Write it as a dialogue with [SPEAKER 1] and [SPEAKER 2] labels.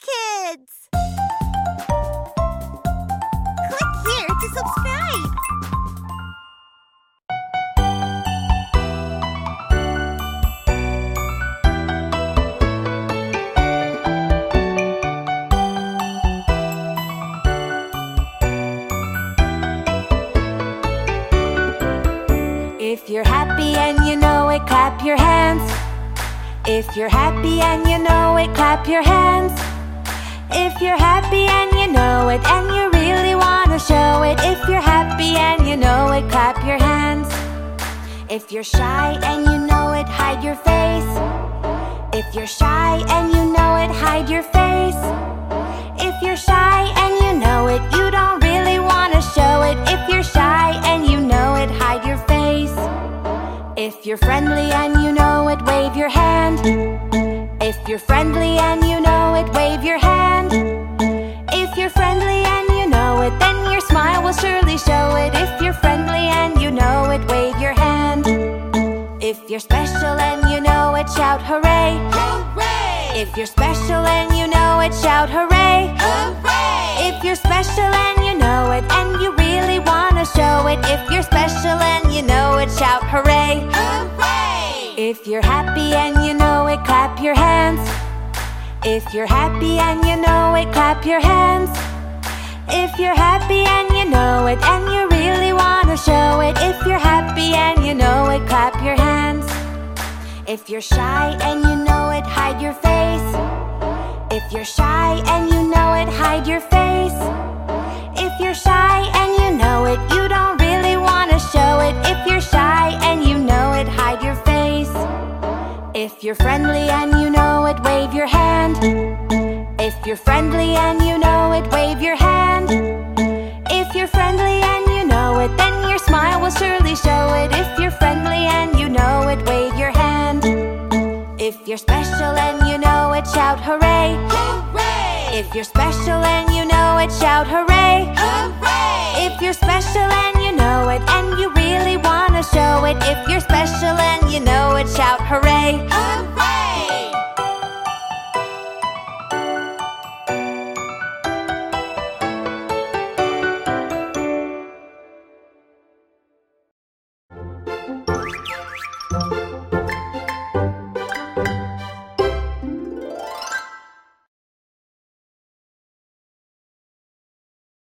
[SPEAKER 1] Kids! Click here to subscribe.
[SPEAKER 2] If you're happy and you know it, clap your hands. If you're happy and you know it, clap your hands. If you're happy and you know it, and you really want to show it. If you're happy and you know it, clap your hands. If you're shy and you know it, hide your face. If you're shy and you know it, hide your face. If you're shy and you know it, you don't really want to show it. If you're shy and you know it, hide your face. If you're friendly and you know it, wave your hand. If you're friendly will surely show it. If you're friendly and you know it, wave your hand. If you're special and you know it, shout hooray.
[SPEAKER 1] Hooray!
[SPEAKER 2] If you're special and you know it, shout hooray.
[SPEAKER 1] Hooray!
[SPEAKER 2] If you're special and you know it, and you really want to show it. If you're special and you know it, shout hooray.
[SPEAKER 1] Hooray!
[SPEAKER 2] If you're happy and you know it, clap your hands. If you're happy and you know it, clap your hands. If you're happy and you know If you're shy and you know it, hide your face. If you're shy and you know it, hide your face. If you're shy and you know it, you don't really want to show it. If you're shy and you know it, hide your face. If you're friendly and you know it, wave your hand. If you're friendly and you know it, wave your hand. If you're friendly and you know it, then your smile will surely show If you're special and you know it, shout hooray.
[SPEAKER 1] Hooray!
[SPEAKER 2] If you're special and you know it, shout hooray.
[SPEAKER 1] Hooray!
[SPEAKER 2] If you're special and you know it, and you really want to show it. If you're